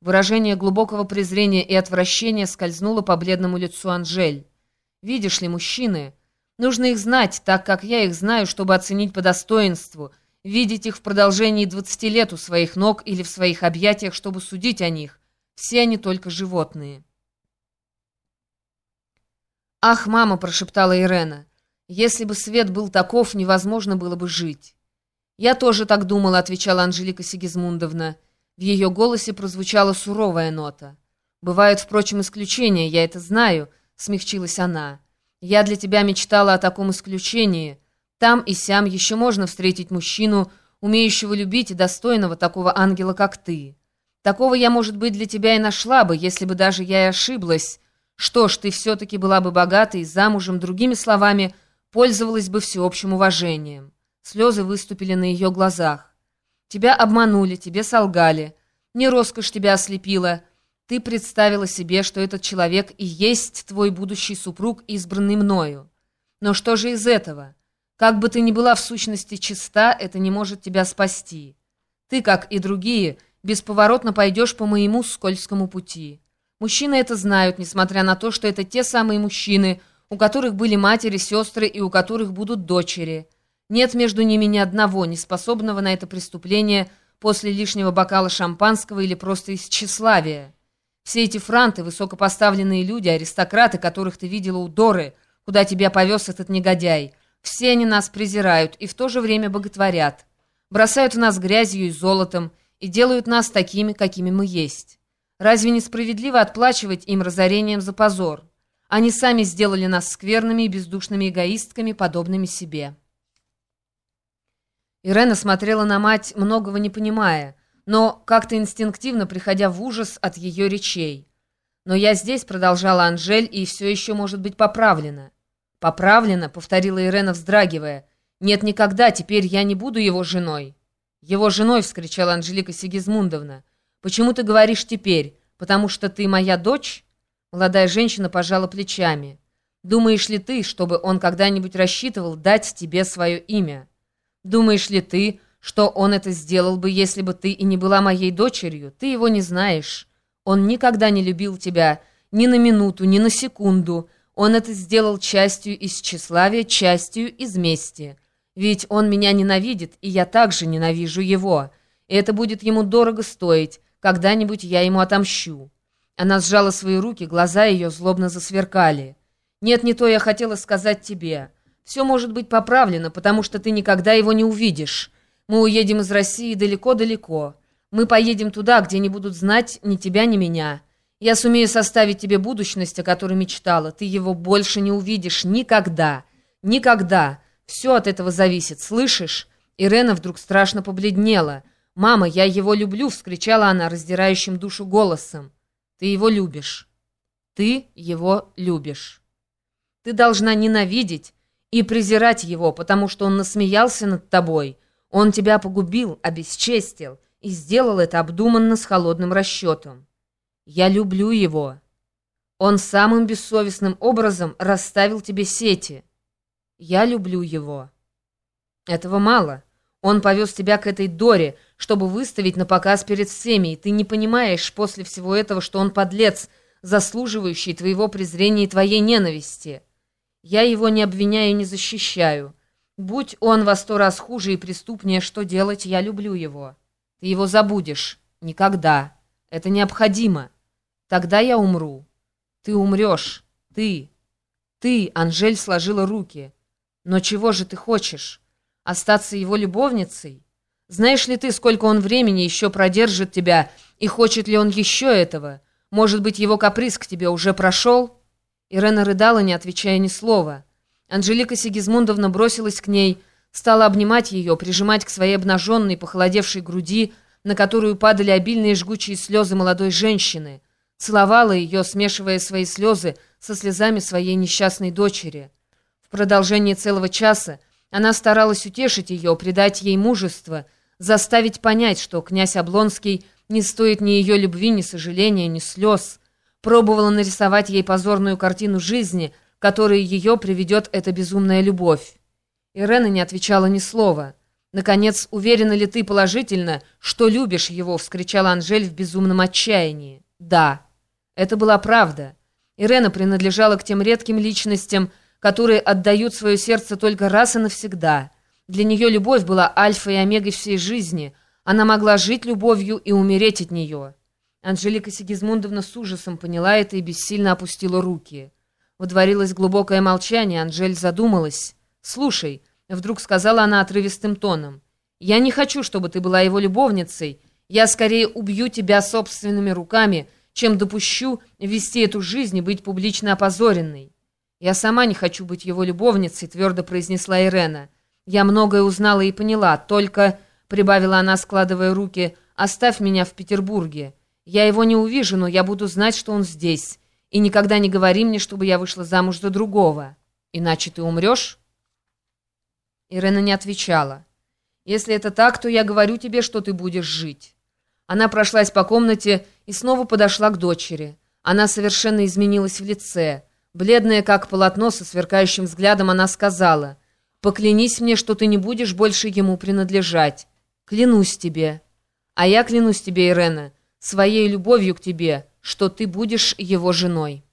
Выражение глубокого презрения и отвращения скользнуло по бледному лицу Анжель. «Видишь ли, мужчины, нужно их знать, так как я их знаю, чтобы оценить по достоинству, видеть их в продолжении двадцати лет у своих ног или в своих объятиях, чтобы судить о них. Все они только животные». «Ах, мама!» — прошептала Ирена. «Если бы свет был таков, невозможно было бы жить». «Я тоже так думала», — отвечала Анжелика Сигизмундовна. В ее голосе прозвучала суровая нота. «Бывают, впрочем, исключения, я это знаю», — смягчилась она. «Я для тебя мечтала о таком исключении. Там и сям еще можно встретить мужчину, умеющего любить и достойного такого ангела, как ты. Такого я, может быть, для тебя и нашла бы, если бы даже я и ошиблась. Что ж, ты все-таки была бы богатой, замужем, другими словами, пользовалась бы всеобщим уважением». Слезы выступили на ее глазах. Тебя обманули, тебе солгали. Не роскошь тебя ослепила. Ты представила себе, что этот человек и есть твой будущий супруг, избранный мною. Но что же из этого? Как бы ты ни была в сущности чиста, это не может тебя спасти. Ты, как и другие, бесповоротно пойдешь по моему скользкому пути. Мужчины это знают, несмотря на то, что это те самые мужчины, у которых были матери, сестры и у которых будут дочери. Нет между ними ни одного, не способного на это преступление после лишнего бокала шампанского или просто из тщеславия. Все эти франты, высокопоставленные люди, аристократы, которых ты видела у Доры, куда тебя повез этот негодяй, все они нас презирают и в то же время боготворят, бросают в нас грязью и золотом и делают нас такими, какими мы есть. Разве несправедливо отплачивать им разорением за позор? Они сами сделали нас скверными и бездушными эгоистками, подобными себе». Ирена смотрела на мать, многого не понимая, но как-то инстинктивно приходя в ужас от ее речей. «Но я здесь», — продолжала Анжель, — «и все еще может быть поправлено». «Поправлено», — повторила Ирена, вздрагивая. «Нет, никогда, теперь я не буду его женой». «Его женой!» — вскричала Анжелика Сигизмундовна. «Почему ты говоришь теперь? Потому что ты моя дочь?» Молодая женщина пожала плечами. «Думаешь ли ты, чтобы он когда-нибудь рассчитывал дать тебе свое имя?» Думаешь ли ты, что он это сделал бы, если бы ты и не была моей дочерью? Ты его не знаешь. Он никогда не любил тебя ни на минуту, ни на секунду. Он это сделал частью из тщеславия, частью из мести. Ведь он меня ненавидит, и я также ненавижу его. И это будет ему дорого стоить. Когда-нибудь я ему отомщу». Она сжала свои руки, глаза ее злобно засверкали. «Нет, не то я хотела сказать тебе». Все может быть поправлено, потому что ты никогда его не увидишь. Мы уедем из России далеко-далеко. Мы поедем туда, где не будут знать ни тебя, ни меня. Я сумею составить тебе будущность, о которой мечтала. Ты его больше не увидишь никогда. Никогда. Все от этого зависит, слышишь?» Ирена вдруг страшно побледнела. «Мама, я его люблю!» — вскричала она раздирающим душу голосом. «Ты его любишь. Ты его любишь. Ты должна ненавидеть, и презирать его, потому что он насмеялся над тобой. Он тебя погубил, обесчестил и сделал это обдуманно с холодным расчетом. Я люблю его. Он самым бессовестным образом расставил тебе сети. Я люблю его. Этого мало. Он повез тебя к этой Доре, чтобы выставить на показ перед всеми, и ты не понимаешь после всего этого, что он подлец, заслуживающий твоего презрения и твоей ненависти». Я его не обвиняю и не защищаю. Будь он во сто раз хуже и преступнее, что делать, я люблю его. Ты его забудешь. Никогда. Это необходимо. Тогда я умру. Ты умрешь. Ты. Ты, Анжель сложила руки. Но чего же ты хочешь? Остаться его любовницей? Знаешь ли ты, сколько он времени еще продержит тебя, и хочет ли он еще этого? Может быть, его каприз к тебе уже прошел?» Ирена рыдала, не отвечая ни слова. Анжелика Сигизмундовна бросилась к ней, стала обнимать ее, прижимать к своей обнаженной, похолодевшей груди, на которую падали обильные жгучие слезы молодой женщины, целовала ее, смешивая свои слезы со слезами своей несчастной дочери. В продолжении целого часа она старалась утешить ее, придать ей мужество, заставить понять, что князь Облонский не стоит ни ее любви, ни сожаления, ни слез, пробовала нарисовать ей позорную картину жизни, которой ее приведет эта безумная любовь. Ирена не отвечала ни слова. Наконец, уверена ли ты положительно, что любишь его?» — вскричала Анжель в безумном отчаянии. «Да». Это была правда. Ирена принадлежала к тем редким личностям, которые отдают свое сердце только раз и навсегда. Для нее любовь была альфой и омегой всей жизни. Она могла жить любовью и умереть от нее. Анжелика Сигизмундовна с ужасом поняла это и бессильно опустила руки. Водворилось глубокое молчание, Анжель задумалась. «Слушай», — вдруг сказала она отрывистым тоном, «я не хочу, чтобы ты была его любовницей. Я скорее убью тебя собственными руками, чем допущу вести эту жизнь и быть публично опозоренной». «Я сама не хочу быть его любовницей», — твердо произнесла Ирена. «Я многое узнала и поняла, только...» — прибавила она, складывая руки, — «оставь меня в Петербурге. Я его не увижу, но я буду знать, что он здесь. И никогда не говори мне, чтобы я вышла замуж за другого. Иначе ты умрешь?» Ирена не отвечала. «Если это так, то я говорю тебе, что ты будешь жить». Она прошлась по комнате и снова подошла к дочери. Она совершенно изменилась в лице. Бледная, как полотно, со сверкающим взглядом, она сказала, «Поклянись мне, что ты не будешь больше ему принадлежать. Клянусь тебе. А я клянусь тебе, Ирена, своей любовью к тебе, что ты будешь его женой».